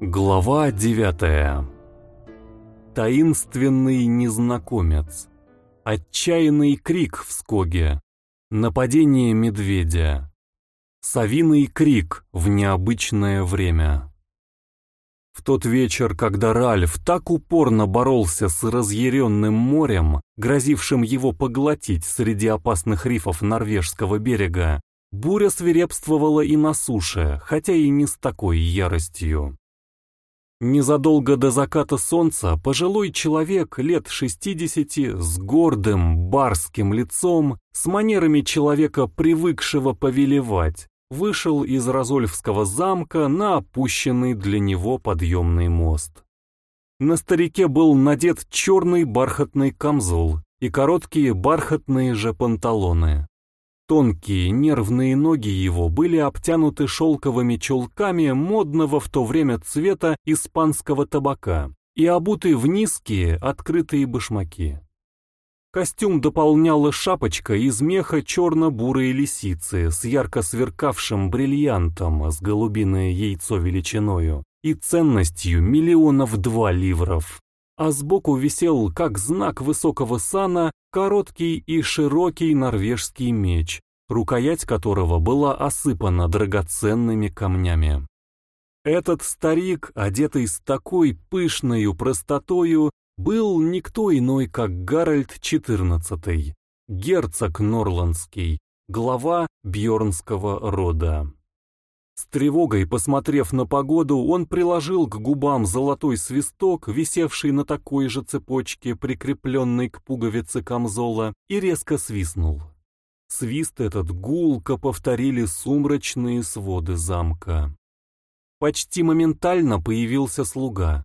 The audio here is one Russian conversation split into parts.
Глава девятая. Таинственный незнакомец. Отчаянный крик в скоге. Нападение медведя. Совиный крик в необычное время. В тот вечер, когда Ральф так упорно боролся с разъяренным морем, грозившим его поглотить среди опасных рифов норвежского берега, буря свирепствовала и на суше, хотя и не с такой яростью. Незадолго до заката солнца пожилой человек лет 60 с гордым барским лицом, с манерами человека, привыкшего повелевать, вышел из Розольфского замка на опущенный для него подъемный мост. На старике был надет черный бархатный камзол и короткие бархатные же панталоны. Тонкие нервные ноги его были обтянуты шелковыми чулками модного в то время цвета испанского табака и обуты в низкие открытые башмаки. Костюм дополняла шапочка из меха черно-бурой лисицы с ярко сверкавшим бриллиантом с голубиное яйцо величиною и ценностью миллионов два ливров, а сбоку висел, как знак высокого сана, короткий и широкий норвежский меч, рукоять которого была осыпана драгоценными камнями. Этот старик, одетый с такой пышною простотою, был никто иной, как Гарольд XIV, герцог Норландский, глава Бьорнского рода. С тревогой, посмотрев на погоду, он приложил к губам золотой свисток, висевший на такой же цепочке, прикрепленной к пуговице камзола, и резко свистнул. Свист этот гулко повторили сумрачные своды замка. Почти моментально появился слуга.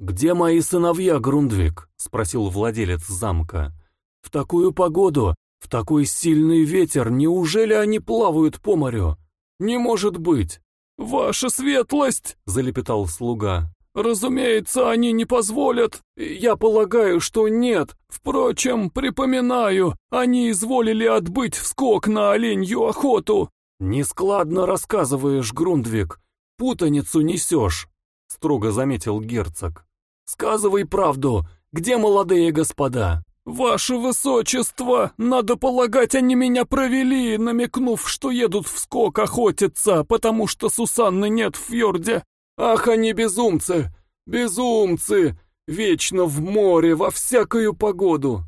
«Где мои сыновья, Грундвик?» — спросил владелец замка. «В такую погоду, в такой сильный ветер, неужели они плавают по морю?» «Не может быть!» «Ваша светлость!» — залепетал слуга. «Разумеется, они не позволят. Я полагаю, что нет. Впрочем, припоминаю, они изволили отбыть в скок на оленью охоту». «Нескладно рассказываешь, Грундвик. Путаницу несешь», — строго заметил герцог. «Сказывай правду. Где молодые господа?» «Ваше высочество, надо полагать, они меня провели, намекнув, что едут в скок охотиться, потому что Сусанны нет в фьорде. Ах, они безумцы! Безумцы! Вечно в море, во всякую погоду!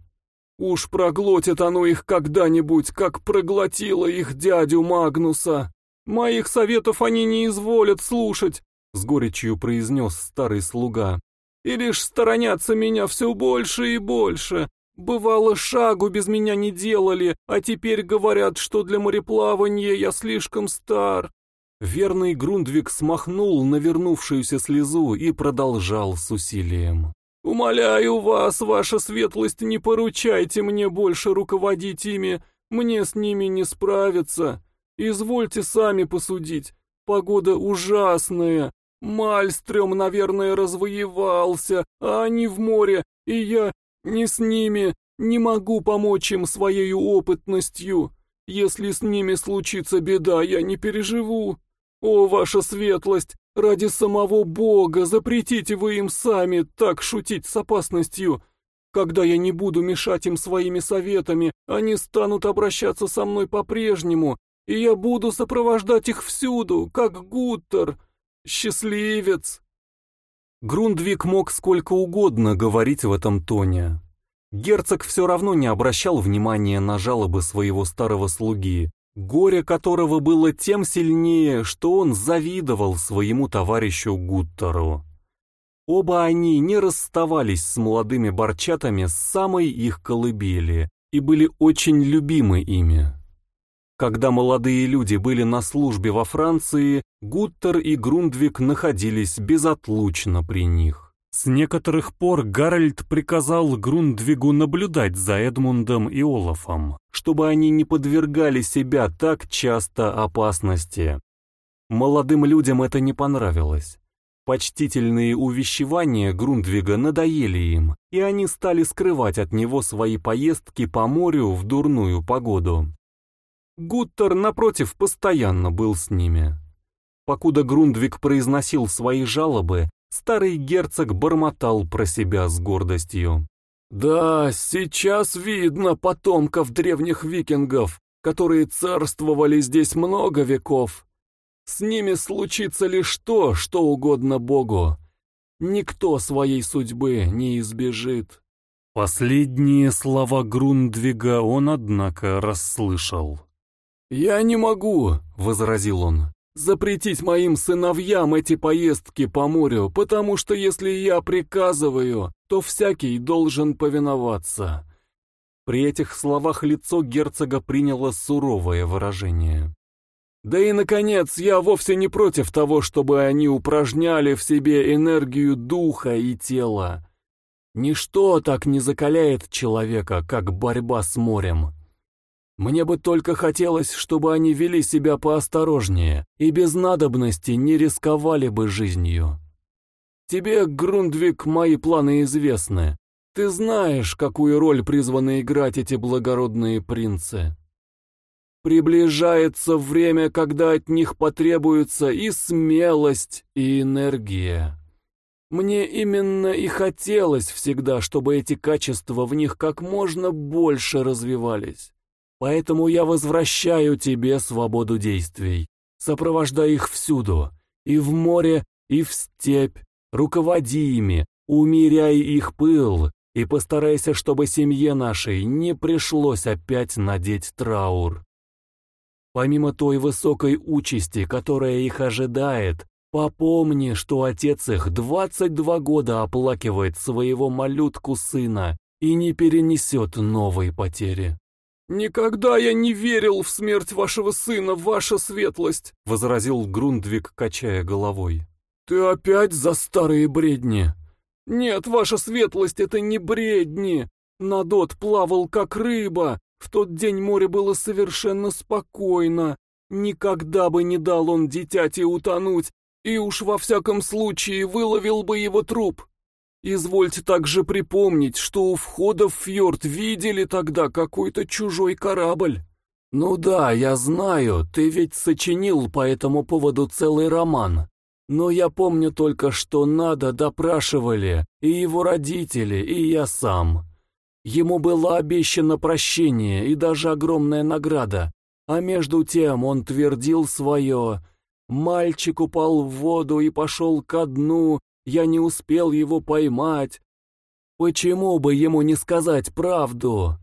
Уж проглотит оно их когда-нибудь, как проглотило их дядю Магнуса. Моих советов они не изволят слушать, — с горечью произнес старый слуга. И лишь сторонятся меня все больше и больше. Бывало, шагу без меня не делали, а теперь говорят, что для мореплавания я слишком стар. Верный Грундвик смахнул навернувшуюся слезу и продолжал с усилием. «Умоляю вас, ваша светлость, не поручайте мне больше руководить ими, мне с ними не справиться. Извольте сами посудить, погода ужасная, Мальстрём, наверное, развоевался, а они в море, и я не с ними, не могу помочь им своей опытностью. Если с ними случится беда, я не переживу. «О, ваша светлость, ради самого Бога запретите вы им сами так шутить с опасностью. Когда я не буду мешать им своими советами, они станут обращаться со мной по-прежнему, и я буду сопровождать их всюду, как Гуттер. Счастливец!» Грундвик мог сколько угодно говорить в этом тоне. Герцог все равно не обращал внимания на жалобы своего старого слуги, горе которого было тем сильнее, что он завидовал своему товарищу Гуттеру. Оба они не расставались с молодыми борчатами с самой их колыбели и были очень любимы ими. Когда молодые люди были на службе во Франции, Гуттер и Грундвик находились безотлучно при них. С некоторых пор Гарольд приказал Грундвигу наблюдать за Эдмундом и Олафом, чтобы они не подвергали себя так часто опасности. Молодым людям это не понравилось. Почтительные увещевания Грундвига надоели им, и они стали скрывать от него свои поездки по морю в дурную погоду. Гуттер, напротив, постоянно был с ними. Покуда Грундвик произносил свои жалобы, старый герцог бормотал про себя с гордостью. «Да, сейчас видно потомков древних викингов, которые царствовали здесь много веков. С ними случится лишь то, что угодно Богу. Никто своей судьбы не избежит». Последние слова Грундвига он, однако, расслышал. «Я не могу», — возразил он, — «запретить моим сыновьям эти поездки по морю, потому что если я приказываю, то всякий должен повиноваться». При этих словах лицо герцога приняло суровое выражение. Да и, наконец, я вовсе не против того, чтобы они упражняли в себе энергию духа и тела. Ничто так не закаляет человека, как борьба с морем. Мне бы только хотелось, чтобы они вели себя поосторожнее и без надобности не рисковали бы жизнью. Тебе, Грундвик, мои планы известны. Ты знаешь, какую роль призваны играть эти благородные принцы. Приближается время, когда от них потребуется и смелость, и энергия. Мне именно и хотелось всегда, чтобы эти качества в них как можно больше развивались. Поэтому я возвращаю тебе свободу действий. Сопровождай их всюду, и в море, и в степь. Руководи ими, умеряй их пыл, и постарайся, чтобы семье нашей не пришлось опять надеть траур. Помимо той высокой участи, которая их ожидает, Попомни, что отец их 22 года оплакивает своего малютку сына и не перенесет новой потери. «Никогда я не верил в смерть вашего сына, ваша светлость», — возразил Грундвик, качая головой. «Ты опять за старые бредни?» «Нет, ваша светлость, это не бредни. Надот плавал как рыба. В тот день море было совершенно спокойно. Никогда бы не дал он дитяти утонуть, и уж во всяком случае выловил бы его труп. Извольте также припомнить, что у входа в фьорд видели тогда какой-то чужой корабль. Ну да, я знаю, ты ведь сочинил по этому поводу целый роман. Но я помню только, что надо допрашивали и его родители, и я сам. Ему было обещано прощение и даже огромная награда, а между тем он твердил свое Мальчик упал в воду и пошел ко дну, я не успел его поймать. Почему бы ему не сказать правду?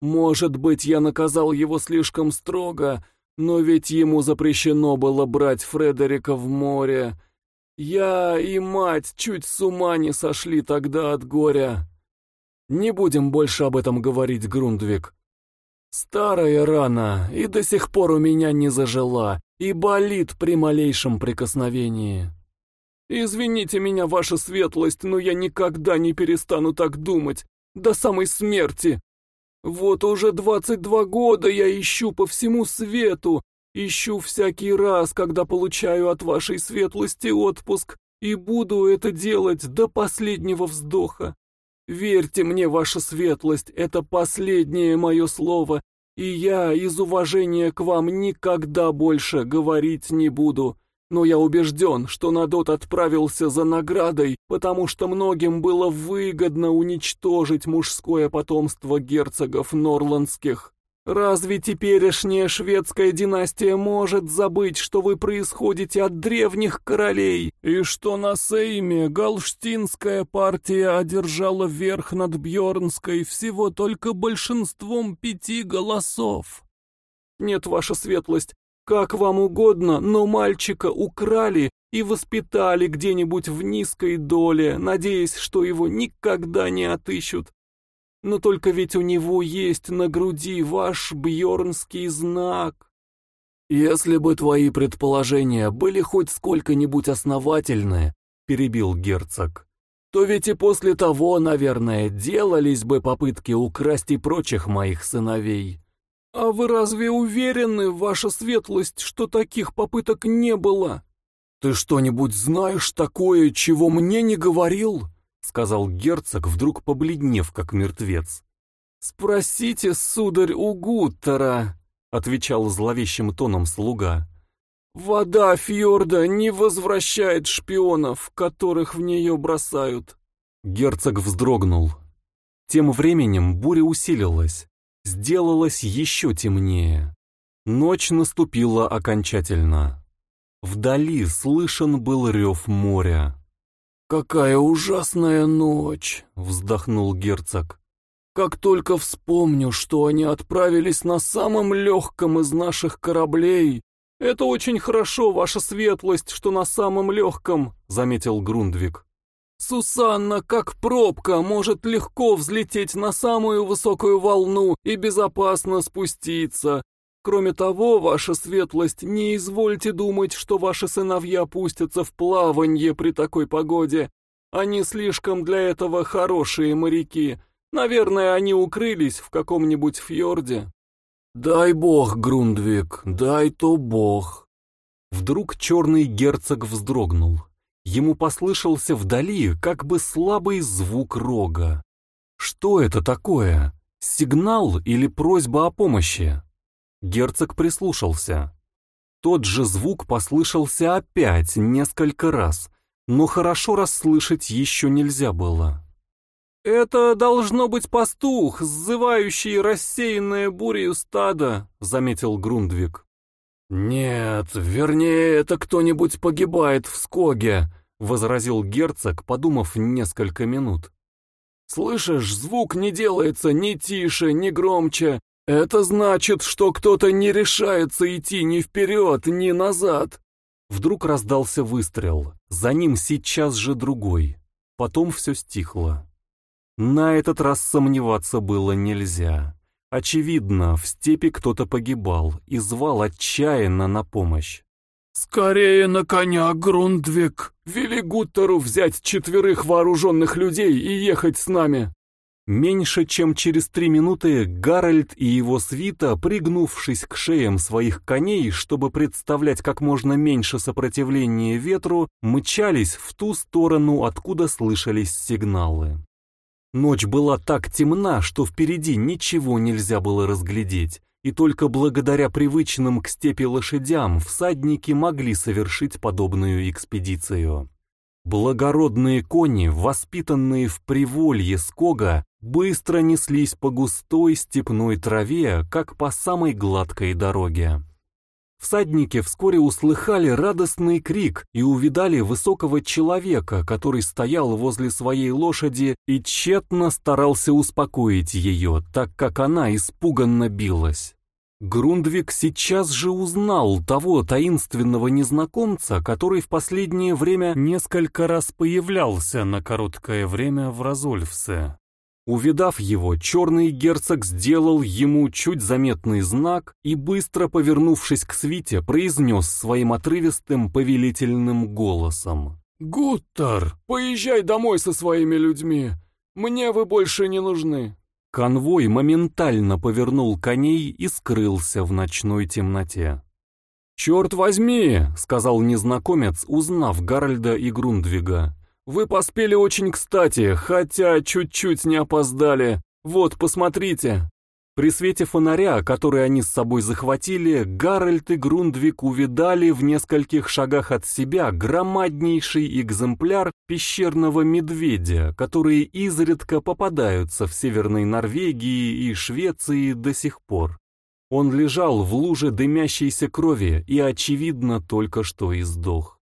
Может быть, я наказал его слишком строго, но ведь ему запрещено было брать Фредерика в море. Я и мать чуть с ума не сошли тогда от горя. Не будем больше об этом говорить, Грундвик. Старая рана и до сих пор у меня не зажила, и болит при малейшем прикосновении. Извините меня, ваша светлость, но я никогда не перестану так думать, до самой смерти. Вот уже двадцать два года я ищу по всему свету, ищу всякий раз, когда получаю от вашей светлости отпуск, и буду это делать до последнего вздоха. Верьте мне, ваша светлость, это последнее мое слово, и я из уважения к вам никогда больше говорить не буду. Но я убежден, что Надот отправился за наградой, потому что многим было выгодно уничтожить мужское потомство герцогов норландских. Разве теперешняя шведская династия может забыть, что вы происходите от древних королей, и что на Сейме галштинская партия одержала верх над Бьорнской всего только большинством пяти голосов? Нет, ваша светлость, как вам угодно, но мальчика украли и воспитали где-нибудь в низкой доле, надеясь, что его никогда не отыщут. Но только ведь у него есть на груди ваш бьорнский знак. Если бы твои предположения были хоть сколько-нибудь основательны, перебил герцог, то ведь и после того, наверное, делались бы попытки украсть и прочих моих сыновей. А вы разве уверены, ваша светлость, что таких попыток не было? Ты что-нибудь знаешь такое, чего мне не говорил? — сказал герцог, вдруг побледнев, как мертвец. «Спросите, сударь, у Гуттера», — отвечал зловещим тоном слуга. Вода фьорда не возвращает шпионов, которых в нее бросают. Герцог вздрогнул. Тем временем буря усилилась, сделалось еще темнее. Ночь наступила окончательно. Вдали слышен был рев моря. «Какая ужасная ночь!» — вздохнул герцог. «Как только вспомню, что они отправились на самом легком из наших кораблей...» «Это очень хорошо, ваша светлость, что на самом легком», — заметил Грундвик. «Сусанна, как пробка, может легко взлететь на самую высокую волну и безопасно спуститься. Кроме того, ваша светлость, не извольте думать, что ваши сыновья пустятся в плаванье при такой погоде. Они слишком для этого хорошие моряки. Наверное, они укрылись в каком-нибудь фьорде. Дай бог, Грундвик, дай то бог. Вдруг черный герцог вздрогнул. Ему послышался вдали как бы слабый звук рога. Что это такое? Сигнал или просьба о помощи? Герцог прислушался. Тот же звук послышался опять несколько раз, но хорошо расслышать еще нельзя было. «Это должно быть пастух, сзывающий рассеянное бурею стадо», — заметил Грундвик. «Нет, вернее, это кто-нибудь погибает в скоге», — возразил герцог, подумав несколько минут. «Слышишь, звук не делается ни тише, ни громче, это значит, что кто-то не решается идти ни вперед, ни назад. Вдруг раздался выстрел, за ним сейчас же другой. Потом все стихло. На этот раз сомневаться было нельзя. Очевидно, в степи кто-то погибал и звал отчаянно на помощь. «Скорее на коня, Грундвик! Вели Гуттеру взять четверых вооруженных людей и ехать с нами!» Меньше чем через три минуты Гарольд и его свита, пригнувшись к шеям своих коней, чтобы представлять как можно меньше сопротивления ветру, мчались в ту сторону, откуда слышались сигналы. Ночь была так темна, что впереди ничего нельзя было разглядеть, и только благодаря привычным к степи лошадям всадники могли совершить подобную экспедицию. Благородные кони, воспитанные в приволье скога, быстро неслись по густой степной траве, как по самой гладкой дороге. Всадники вскоре услыхали радостный крик и увидали высокого человека, который стоял возле своей лошади и тщетно старался успокоить ее, так как она испуганно билась. Грундвик сейчас же узнал того таинственного незнакомца, который в последнее время несколько раз появлялся на короткое время в Розольфсе. Увидав его, черный герцог сделал ему чуть заметный знак и, быстро повернувшись к свите, произнес своим отрывистым повелительным голосом. «Гуттер, поезжай домой со своими людьми. Мне вы больше не нужны. Конвой моментально повернул коней и скрылся в ночной темноте. «Черт возьми!» — сказал незнакомец, узнав Гарольда и Грундвига. «Вы поспели очень кстати, хотя чуть-чуть не опоздали. Вот, посмотрите!» При свете фонаря, который они с собой захватили, Гарольд и Грундвик увидали в нескольких шагах от себя громаднейший экземпляр пещерного медведя, которые изредка попадаются в Северной Норвегии и Швеции до сих пор. Он лежал в луже дымящейся крови и, очевидно, только что издох.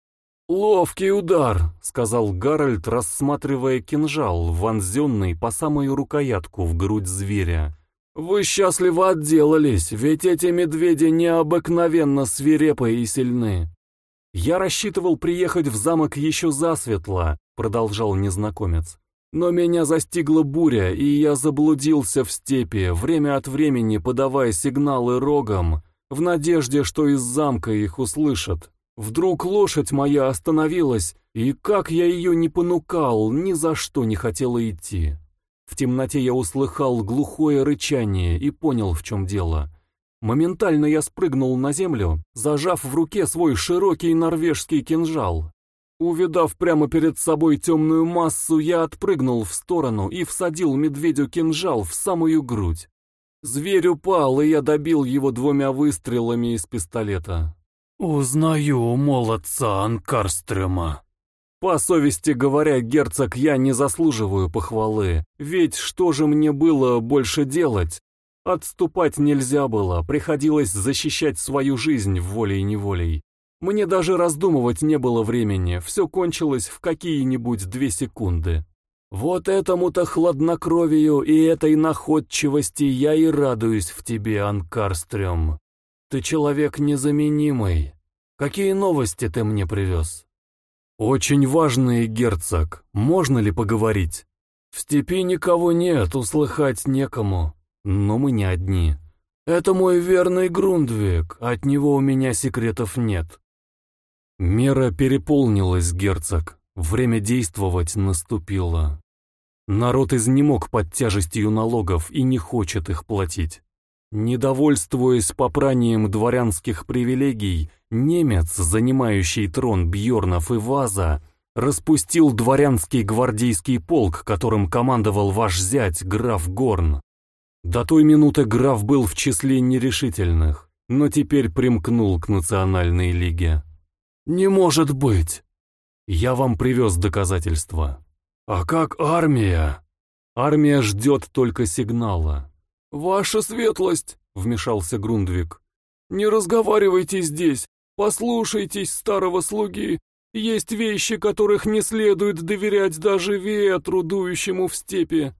«Ловкий удар», — сказал Гарольд, рассматривая кинжал, вонзенный по самую рукоятку в грудь зверя. «Вы счастливо отделались, ведь эти медведи необыкновенно свирепые и сильны». «Я рассчитывал приехать в замок еще засветло», — продолжал незнакомец. «Но меня застигла буря, и я заблудился в степи, время от времени подавая сигналы рогом, в надежде, что из замка их услышат. Вдруг лошадь моя остановилась, и как я ее не понукал, ни за что не хотела идти. В темноте я услыхал глухое рычание и понял, в чем дело. Моментально я спрыгнул на землю, зажав в руке свой широкий норвежский кинжал. Увидав прямо перед собой темную массу, я отпрыгнул в сторону и всадил медведю кинжал в самую грудь. Зверь упал, и я добил его двумя выстрелами из пистолета. «Узнаю молодца Анкарстрема». По совести говоря, герцог, я не заслуживаю похвалы, ведь что же мне было больше делать? Отступать нельзя было, приходилось защищать свою жизнь волей-неволей. Мне даже раздумывать не было времени, все кончилось в какие-нибудь две секунды. Вот этому-то хладнокровию и этой находчивости я и радуюсь в тебе, Анкарстрём. Ты человек незаменимый. Какие новости ты мне привез? Очень важные, герцог. Можно ли поговорить? В степи никого нет, услыхать некому. Но мы не одни. Это мой верный Грундвик, от него у меня секретов нет. Мера переполнилась, герцог. Время действовать наступило. Народ изнемог под тяжестью налогов и не хочет их платить. Недовольствуясь попранием дворянских привилегий, немец, занимающий трон Бьорнов и Ваза, распустил дворянский гвардейский полк, которым командовал ваш зять, граф Горн. До той минуты граф был в числе нерешительных, но теперь примкнул к национальной лиге. «Не может быть!» «Я вам привез доказательства». «А как армия?» «Армия ждет только сигнала». «Ваша светлость!» — вмешался Грундвик. «Не разговаривайте здесь, послушайтесь старого слуги. Есть вещи, которых не следует доверять даже ветру, дующему в степи.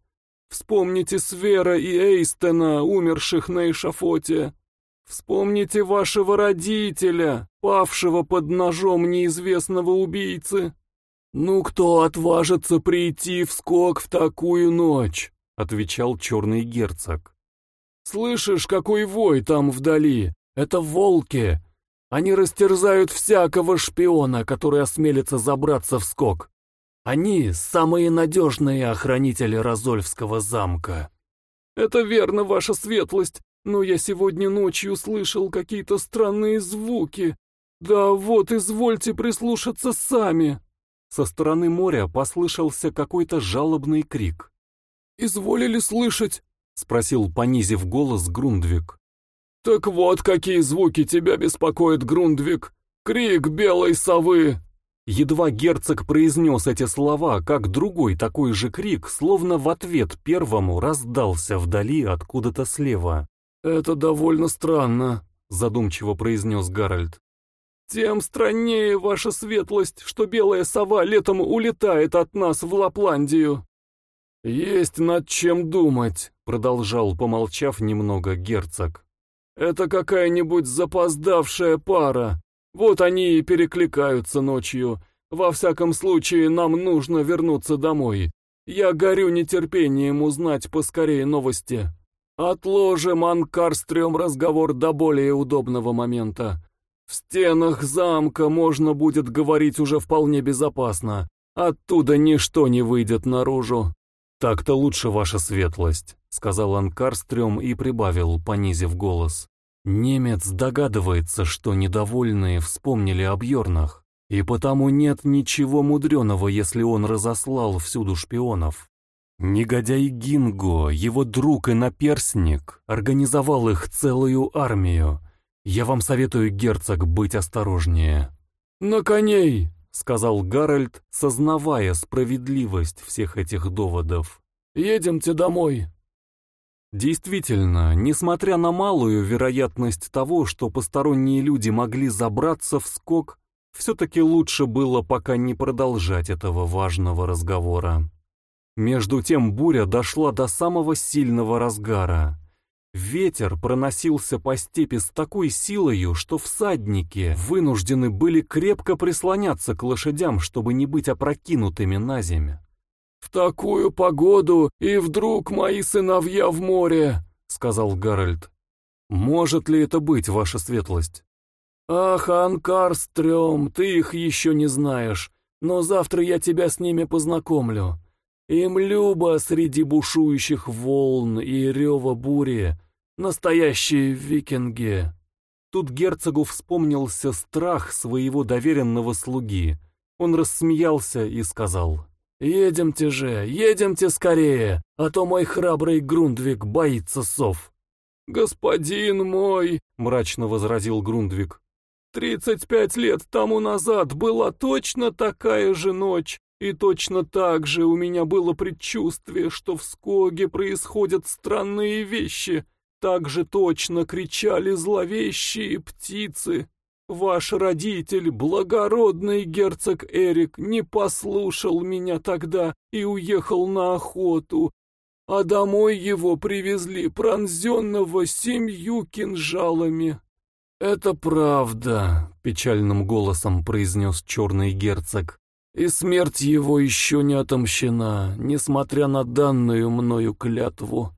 Вспомните Свера и Эйстена, умерших на эшафоте. Вспомните вашего родителя, павшего под ножом неизвестного убийцы. Ну кто отважится прийти в скок в такую ночь? Отвечал черный герцог. Слышишь, какой вой там вдали? Это волки. Они растерзают всякого шпиона, который осмелится забраться в скок. Они самые надежные охранители Розольфского замка. Это верно, ваша светлость, но я сегодня ночью слышал какие-то странные звуки. Да вот, извольте прислушаться сами. Со стороны моря послышался какой-то жалобный крик. «Изволили слышать?» — спросил, понизив голос, Грундвик. «Так вот, какие звуки тебя беспокоят, Грундвик! Крик белой совы!» Едва герцог произнес эти слова, как другой такой же крик, словно в ответ первому, раздался вдали откуда-то слева. «Это довольно странно», — задумчиво произнес Гарольд. «Тем страннее ваша светлость, что белая сова летом улетает от нас в Лапландию». «Есть над чем думать», — продолжал, помолчав немного, герцог. «Это какая-нибудь запоздавшая пара. Вот они и перекликаются ночью. Во всяком случае, нам нужно вернуться домой. Я горю нетерпением узнать поскорее новости». Отложим, Анкарстрём, разговор до более удобного момента. В стенах замка можно будет говорить уже вполне безопасно. Оттуда ничто не выйдет наружу. Так-то лучше, ваша светлость, сказал Анкарстрём и прибавил, понизив голос. Немец догадывается, что недовольные вспомнили о Бьорнах, и потому нет ничего мудреного, если он разослал всюду шпионов. Негодяй Гинго, его друг и наперсник, организовал их целую армию. Я вам советую, герцог, быть осторожнее. «На коней!» — сказал Гарольд, сознавая справедливость всех этих доводов. «Едемте домой!» Действительно, несмотря на малую вероятность того, что посторонние люди могли забраться в скок, все-таки лучше было пока не продолжать этого важного разговора. Между тем буря дошла до самого сильного разгара. Ветер проносился по степи с такой силою, что всадники вынуждены были крепко прислоняться к лошадям, чтобы не быть опрокинутыми на землю. «В такую погоду и вдруг мои сыновья в море», — сказал Гарольд. «Может ли это быть, ваша светлость?» «Ах, Анкарстрём, ты их еще не знаешь, но завтра я тебя с ними познакомлю. Им любо среди бушующих волн и рева бури, настоящие викинги. Тут герцогу вспомнился страх своего доверенного слуги. Он рассмеялся и сказал, «Едемте же, едемте скорее, а то мой храбрый Грундвик боится сов». «Господин мой», — мрачно возразил Грундвик, Тридцать пять лет тому назад была точно такая же ночь, и точно так же у меня было предчувствие, что в Скоге происходят странные вещи. Так же точно кричали зловещие птицы. Ваш родитель, благородный герцог Эрик, не послушал меня тогда и уехал на охоту, а домой его привезли пронзенного семью кинжалами. «Это правда», — печальным голосом произнес черный герцог. «И смерть его еще не отомщена, несмотря на данную мною клятву».